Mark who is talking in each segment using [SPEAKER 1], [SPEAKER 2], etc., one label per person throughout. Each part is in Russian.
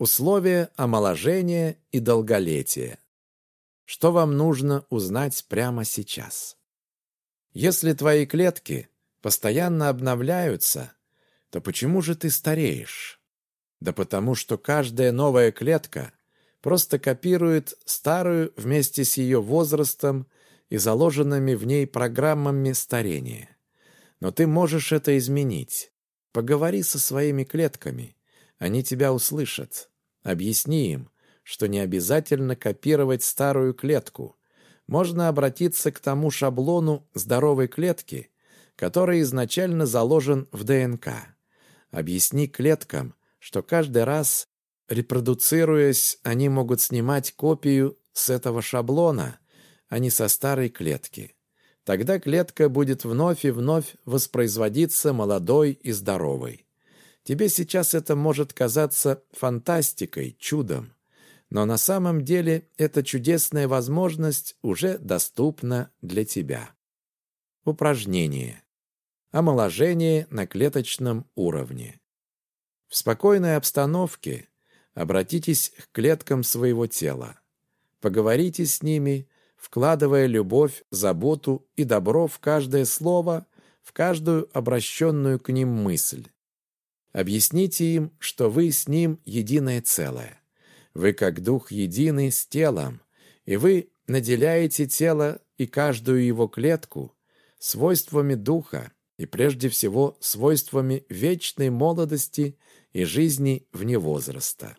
[SPEAKER 1] Условия омоложения и долголетия. Что вам нужно узнать прямо сейчас? Если твои клетки постоянно обновляются, то почему же ты стареешь? Да потому что каждая новая клетка просто копирует старую вместе с ее возрастом и заложенными в ней программами старения. Но ты можешь это изменить. Поговори со своими клетками. Они тебя услышат. Объясни им, что не обязательно копировать старую клетку. Можно обратиться к тому шаблону здоровой клетки, который изначально заложен в ДНК. Объясни клеткам, что каждый раз, репродуцируясь, они могут снимать копию с этого шаблона, а не со старой клетки. Тогда клетка будет вновь и вновь воспроизводиться молодой и здоровой. Тебе сейчас это может казаться фантастикой, чудом. Но на самом деле эта чудесная возможность уже доступна для тебя. Упражнение. Омоложение на клеточном уровне. В спокойной обстановке обратитесь к клеткам своего тела. Поговорите с ними, вкладывая любовь, заботу и добро в каждое слово, в каждую обращенную к ним мысль. Объясните им, что вы с ним единое целое. Вы как дух единый с телом, и вы наделяете тело и каждую его клетку свойствами духа и прежде всего свойствами вечной молодости и жизни вне возраста.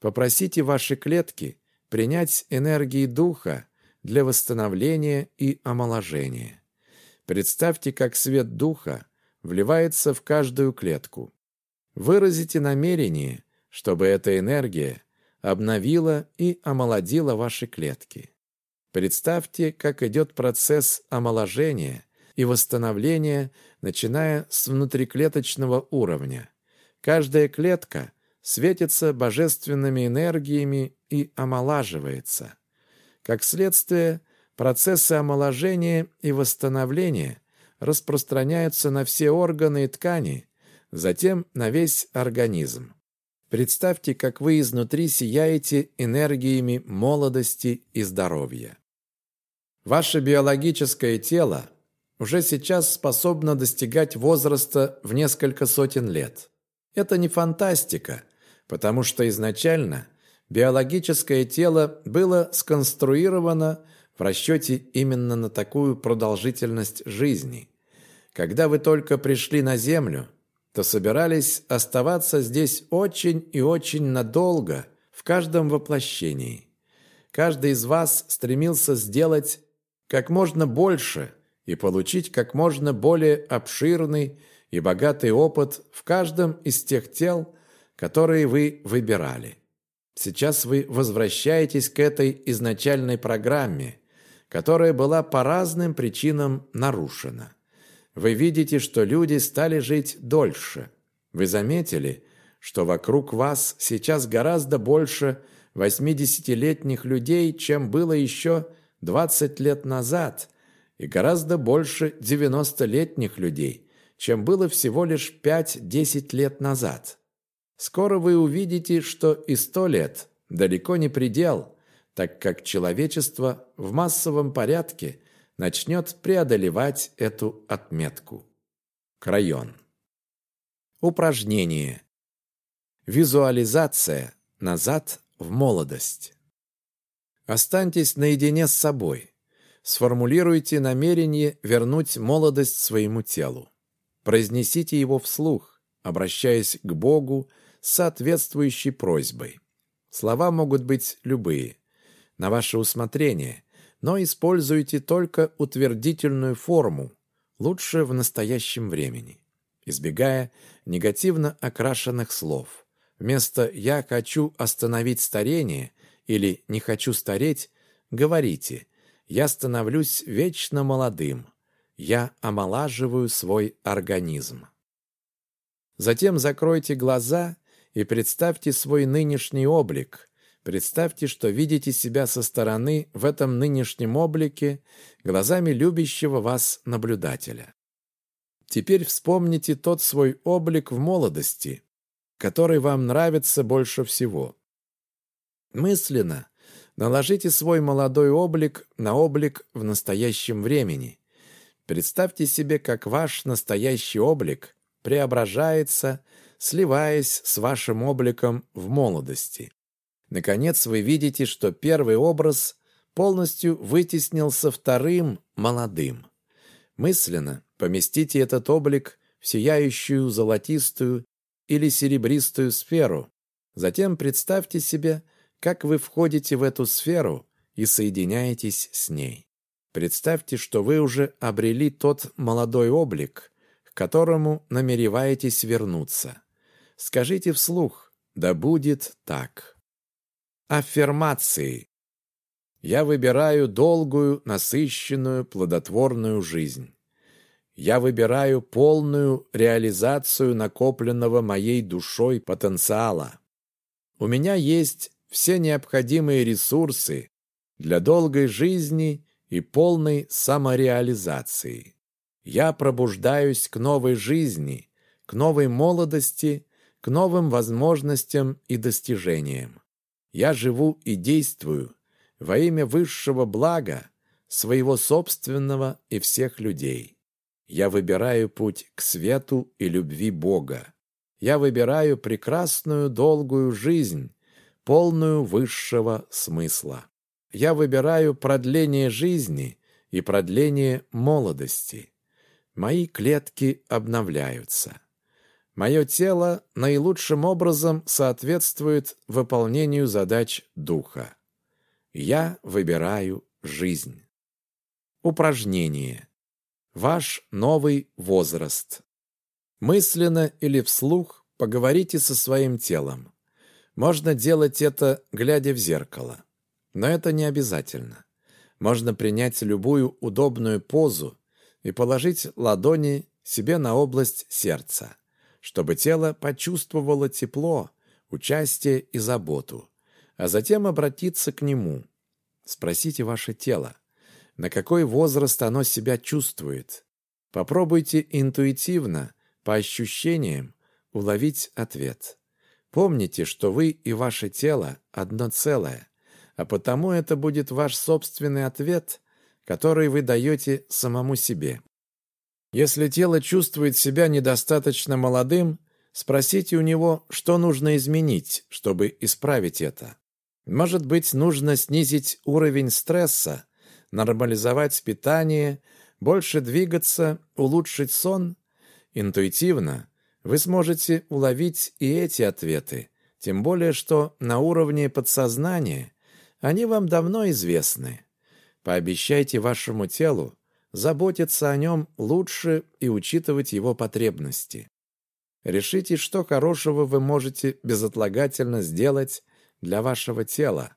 [SPEAKER 1] Попросите ваши клетки принять энергии духа для восстановления и омоложения. Представьте, как свет духа вливается в каждую клетку. Выразите намерение, чтобы эта энергия обновила и омолодила ваши клетки. Представьте, как идет процесс омоложения и восстановления, начиная с внутриклеточного уровня. Каждая клетка светится божественными энергиями и омолаживается. Как следствие, процессы омоложения и восстановления распространяются на все органы и ткани, затем на весь организм. Представьте, как вы изнутри сияете энергиями молодости и здоровья. Ваше биологическое тело уже сейчас способно достигать возраста в несколько сотен лет. Это не фантастика, потому что изначально биологическое тело было сконструировано в расчете именно на такую продолжительность жизни. Когда вы только пришли на Землю, то собирались оставаться здесь очень и очень надолго, в каждом воплощении. Каждый из вас стремился сделать как можно больше и получить как можно более обширный и богатый опыт в каждом из тех тел, которые вы выбирали. Сейчас вы возвращаетесь к этой изначальной программе, которая была по разным причинам нарушена. Вы видите, что люди стали жить дольше. Вы заметили, что вокруг вас сейчас гораздо больше 80-летних людей, чем было еще 20 лет назад, и гораздо больше 90-летних людей, чем было всего лишь 5-10 лет назад. Скоро вы увидите, что и 100 лет далеко не предел, так как человечество в массовом порядке – начнет преодолевать эту отметку. Крайон. Упражнение. Визуализация назад в молодость. Останьтесь наедине с собой. Сформулируйте намерение вернуть молодость своему телу. Произнесите его вслух, обращаясь к Богу с соответствующей просьбой. Слова могут быть любые. На ваше усмотрение – но используйте только утвердительную форму, лучше в настоящем времени, избегая негативно окрашенных слов. Вместо «я хочу остановить старение» или «не хочу стареть» говорите «я становлюсь вечно молодым», «я омолаживаю свой организм». Затем закройте глаза и представьте свой нынешний облик, Представьте, что видите себя со стороны в этом нынешнем облике глазами любящего вас наблюдателя. Теперь вспомните тот свой облик в молодости, который вам нравится больше всего. Мысленно наложите свой молодой облик на облик в настоящем времени. Представьте себе, как ваш настоящий облик преображается, сливаясь с вашим обликом в молодости. Наконец вы видите, что первый образ полностью вытеснился вторым, молодым. Мысленно поместите этот облик в сияющую золотистую или серебристую сферу. Затем представьте себе, как вы входите в эту сферу и соединяетесь с ней. Представьте, что вы уже обрели тот молодой облик, к которому намереваетесь вернуться. Скажите вслух «Да будет так». Аффирмации. Я выбираю долгую, насыщенную, плодотворную жизнь. Я выбираю полную реализацию накопленного моей душой потенциала. У меня есть все необходимые ресурсы для долгой жизни и полной самореализации. Я пробуждаюсь к новой жизни, к новой молодости, к новым возможностям и достижениям. Я живу и действую во имя высшего блага своего собственного и всех людей. Я выбираю путь к свету и любви Бога. Я выбираю прекрасную долгую жизнь, полную высшего смысла. Я выбираю продление жизни и продление молодости. Мои клетки обновляются. Мое тело наилучшим образом соответствует выполнению задач духа. Я выбираю жизнь. Упражнение. Ваш новый возраст. Мысленно или вслух поговорите со своим телом. Можно делать это, глядя в зеркало. Но это не обязательно. Можно принять любую удобную позу и положить ладони себе на область сердца, чтобы тело почувствовало тепло, участие и заботу, а затем обратиться к нему. Спросите ваше тело, на какой возраст оно себя чувствует. Попробуйте интуитивно, по ощущениям, уловить ответ. Помните, что вы и ваше тело одно целое, а потому это будет ваш собственный ответ, который вы даете самому себе. Если тело чувствует себя недостаточно молодым, спросите у него, что нужно изменить, чтобы исправить это. Может быть, нужно снизить уровень стресса, нормализовать питание, больше двигаться, улучшить сон? Интуитивно вы сможете уловить и эти ответы, тем более что на уровне подсознания они вам давно известны. Пообещайте вашему телу заботиться о нем лучше и учитывать его потребности. Решите, что хорошего вы можете безотлагательно сделать для вашего тела.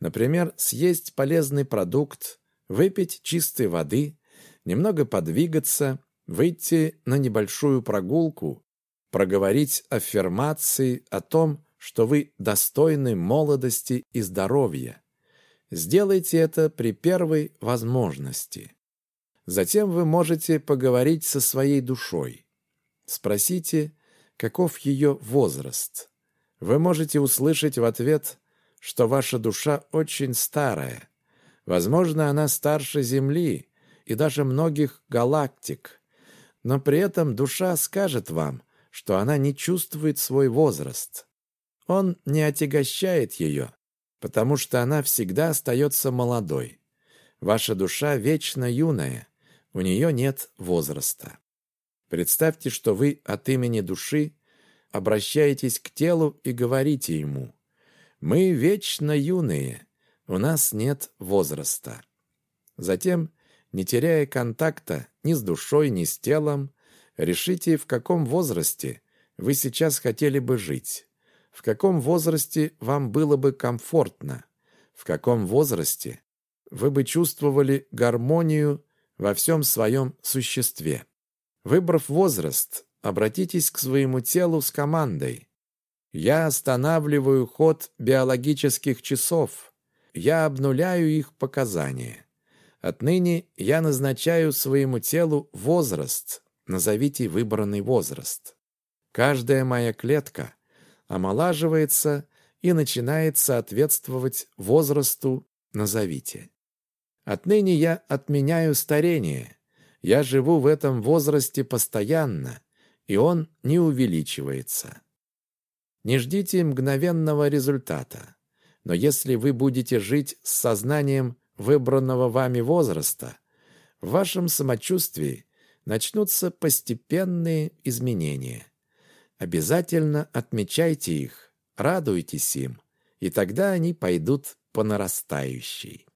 [SPEAKER 1] Например, съесть полезный продукт, выпить чистой воды, немного подвигаться, выйти на небольшую прогулку, проговорить аффирмации о том, что вы достойны молодости и здоровья. Сделайте это при первой возможности. Затем вы можете поговорить со своей душой. Спросите, каков ее возраст. Вы можете услышать в ответ, что ваша душа очень старая. Возможно, она старше Земли и даже многих галактик. Но при этом душа скажет вам, что она не чувствует свой возраст. Он не отягощает ее, потому что она всегда остается молодой. Ваша душа вечно юная, у нее нет возраста. Представьте, что вы от имени души обращаетесь к телу и говорите ему «Мы вечно юные, у нас нет возраста». Затем, не теряя контакта ни с душой, ни с телом, решите, в каком возрасте вы сейчас хотели бы жить в каком возрасте вам было бы комфортно, в каком возрасте вы бы чувствовали гармонию во всем своем существе. Выбрав возраст, обратитесь к своему телу с командой. Я останавливаю ход биологических часов. Я обнуляю их показания. Отныне я назначаю своему телу возраст. Назовите выбранный возраст. Каждая моя клетка омолаживается и начинает соответствовать возрасту «назовите». Отныне я отменяю старение. Я живу в этом возрасте постоянно, и он не увеличивается. Не ждите мгновенного результата. Но если вы будете жить с сознанием выбранного вами возраста, в вашем самочувствии начнутся постепенные изменения. Обязательно отмечайте их, радуйтесь им, и тогда они пойдут по нарастающей.